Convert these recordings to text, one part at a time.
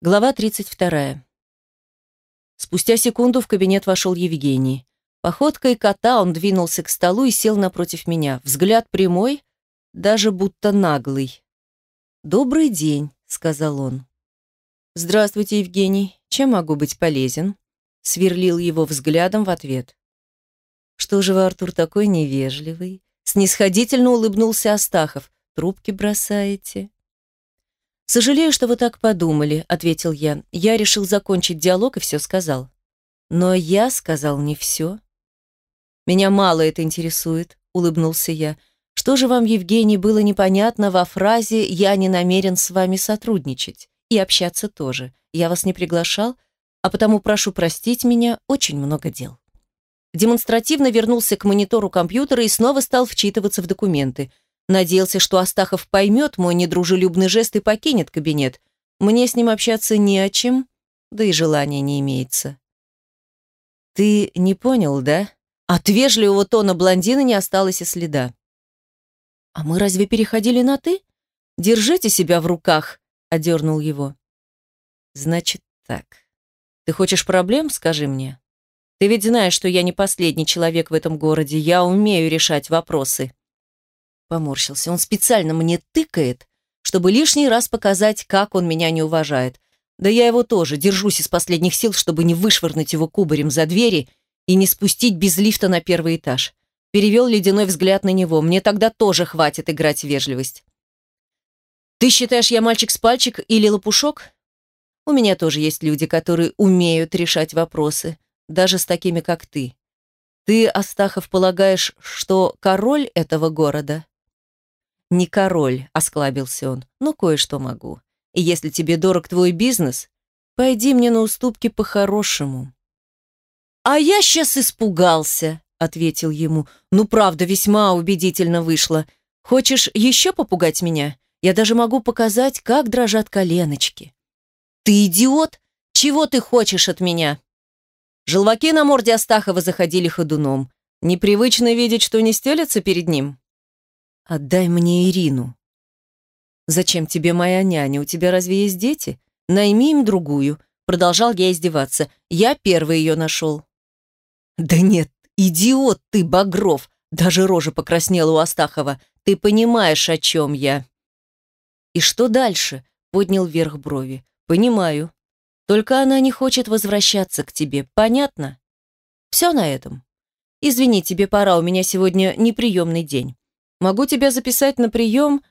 Глава 32. Спустя секунду в кабинет вошел Евгений. Походкой кота он двинулся к столу и сел напротив меня. Взгляд прямой, даже будто наглый. «Добрый день», — сказал он. «Здравствуйте, Евгений. Чем могу быть полезен?» Сверлил его взглядом в ответ. «Что же вы, Артур, такой невежливый?» Снисходительно улыбнулся Астахов. «Трубки бросаете?» «Сожалею, что вы так подумали», — ответил я. Я решил закончить диалог и все сказал. «Но я сказал не все». «Меня мало это интересует», — улыбнулся я. «Что же вам, Евгений, было непонятно во фразе «я не намерен с вами сотрудничать» и общаться тоже? Я вас не приглашал, а потому прошу простить меня, очень много дел». Демонстративно вернулся к монитору компьютера и снова стал вчитываться в документы — Надеялся, что Астахов поймет мой недружелюбный жест и покинет кабинет. Мне с ним общаться не о чем, да и желания не имеется. «Ты не понял, да?» От вежливого тона блондина не осталось и следа. «А мы разве переходили на «ты»? Держите себя в руках», — одернул его. «Значит так. Ты хочешь проблем, скажи мне? Ты ведь знаешь, что я не последний человек в этом городе, я умею решать вопросы». Поморщился. Он специально мне тыкает, чтобы лишний раз показать, как он меня не уважает. Да я его тоже держусь из последних сил, чтобы не вышвырнуть его кубарем за двери и не спустить без лифта на первый этаж. Перевел ледяной взгляд на него. Мне тогда тоже хватит играть в вежливость. Ты считаешь, я мальчик с пальчик или лопушок? У меня тоже есть люди, которые умеют решать вопросы, даже с такими, как ты. Ты, Астахов, полагаешь, что король этого города? «Не король», — осклабился он, — «но кое-что могу. И если тебе дорог твой бизнес, пойди мне на уступки по-хорошему». «А я сейчас испугался», — ответил ему. «Ну, правда, весьма убедительно вышло. Хочешь еще попугать меня? Я даже могу показать, как дрожат коленочки». «Ты идиот? Чего ты хочешь от меня?» Желваки на морде Астахова заходили ходуном. Непривычно видеть, что не стелется перед ним. «Отдай мне Ирину». «Зачем тебе моя няня? У тебя разве есть дети? Найми им другую». Продолжал я издеваться. «Я первый ее нашел». «Да нет, идиот ты, Багров!» Даже рожа покраснела у Астахова. «Ты понимаешь, о чем я?» «И что дальше?» Поднял вверх брови. «Понимаю. Только она не хочет возвращаться к тебе. Понятно?» «Все на этом. Извини, тебе пора, у меня сегодня неприемный день. Могу тебя записать на прием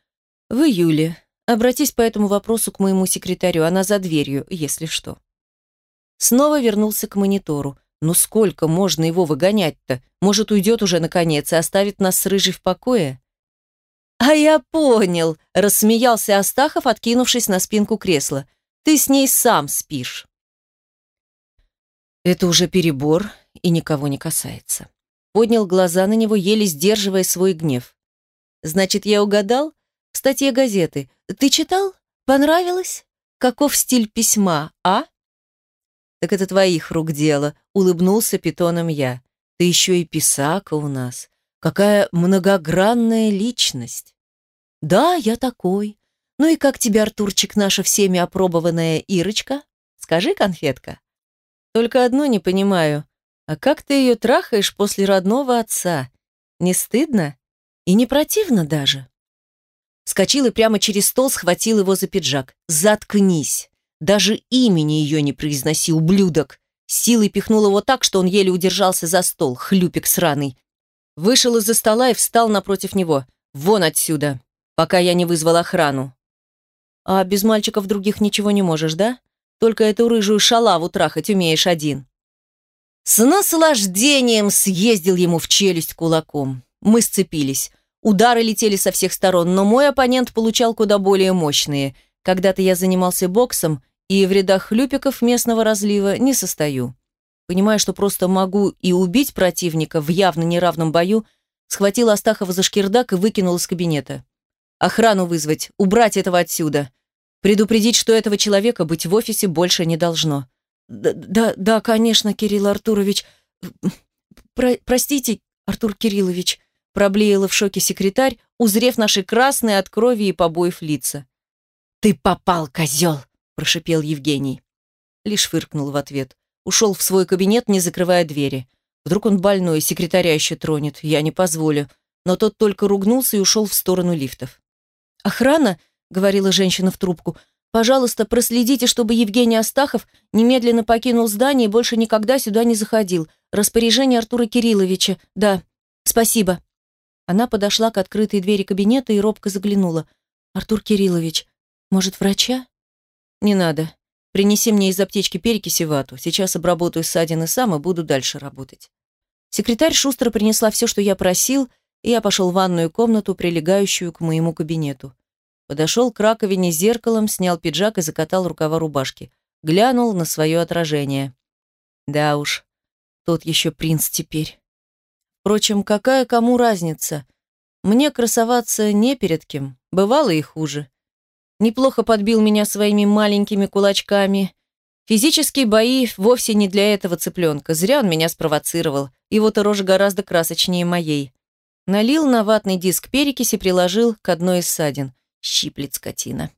в июле. Обратись по этому вопросу к моему секретарю, она за дверью, если что». Снова вернулся к монитору. «Ну сколько можно его выгонять-то? Может, уйдет уже наконец и оставит нас с Рыжей в покое?» «А я понял», – рассмеялся Астахов, откинувшись на спинку кресла. «Ты с ней сам спишь». Это уже перебор и никого не касается. Поднял глаза на него, еле сдерживая свой гнев. Значит, я угадал? В статье газеты. Ты читал? Понравилось? Каков стиль письма, а? Так это твоих рук дело, улыбнулся питоном я. Ты еще и писака у нас. Какая многогранная личность. Да, я такой. Ну и как тебе, Артурчик, наша всеми опробованная Ирочка? Скажи, конфетка. Только одно не понимаю. А как ты ее трахаешь после родного отца? Не стыдно? И не противно даже. Скочил и прямо через стол схватил его за пиджак. «Заткнись! Даже имени ее не произноси, ублюдок!» Силой пихнул его так, что он еле удержался за стол, хлюпик сраный. Вышел из-за стола и встал напротив него. «Вон отсюда, пока я не вызвал охрану». «А без мальчиков других ничего не можешь, да? Только эту рыжую шалаву трахать умеешь один». С наслаждением съездил ему в челюсть кулаком. Мы сцепились. Удары летели со всех сторон, но мой оппонент получал куда более мощные. Когда-то я занимался боксом, и в рядах хлюпиков местного разлива не состою. Понимая, что просто могу и убить противника в явно неравном бою, схватил Астахова за шкирдак и выкинул из кабинета. Охрану вызвать, убрать этого отсюда. Предупредить, что этого человека быть в офисе больше не должно. Да, да, конечно, Кирилл Артурович. Про простите, Артур Кириллович, Проблеяла в шоке секретарь, узрев наши красные от крови и побоев лица. «Ты попал, козел!» прошипел Евгений. Лишь фыркнул в ответ. Ушел в свой кабинет, не закрывая двери. Вдруг он больной, секретаря еще тронет. Я не позволю. Но тот только ругнулся и ушел в сторону лифтов. «Охрана?» — говорила женщина в трубку. «Пожалуйста, проследите, чтобы Евгений Астахов немедленно покинул здание и больше никогда сюда не заходил. Распоряжение Артура Кирилловича. Да, спасибо». Она подошла к открытой двери кабинета и робко заглянула. «Артур Кириллович, может, врача?» «Не надо. Принеси мне из аптечки перекиси вату. Сейчас обработаю ссадины сам и буду дальше работать». Секретарь шустро принесла все, что я просил, и я пошел в ванную комнату, прилегающую к моему кабинету. Подошел к раковине с зеркалом, снял пиджак и закатал рукава рубашки. Глянул на свое отражение. Да уж, тот еще принц теперь. Впрочем, какая кому разница? Мне красоваться не перед кем, бывало и хуже. Неплохо подбил меня своими маленькими кулачками, Физические бои вовсе не для этого цыпленка. Зря он меня спровоцировал. Его-то рожа гораздо красочнее моей. Налил на ватный диск перекись и приложил к одной из ссадин. Щиплет скотина.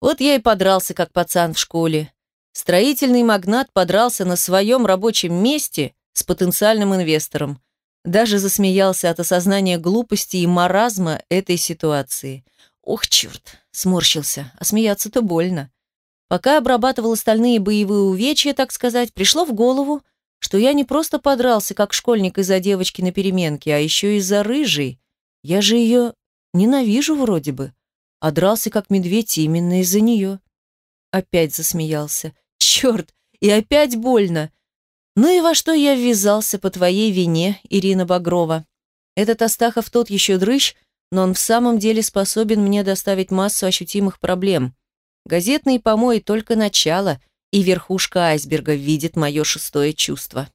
Вот я и подрался, как пацан в школе. Строительный магнат подрался на своем рабочем месте с потенциальным инвестором. Даже засмеялся от осознания глупости и маразма этой ситуации. Ох, черт, сморщился, а смеяться-то больно. Пока обрабатывал остальные боевые увечья, так сказать, пришло в голову, что я не просто подрался, как школьник из-за девочки на переменке, а еще из-за рыжей. Я же ее ненавижу вроде бы, а дрался как медведь именно из-за нее. Опять засмеялся. Черт, и опять больно. Ну и во что я ввязался по твоей вине, Ирина Багрова? Этот Астахов тот еще дрыщ, но он в самом деле способен мне доставить массу ощутимых проблем. Газетные помои только начало, и верхушка айсберга видит мое шестое чувство.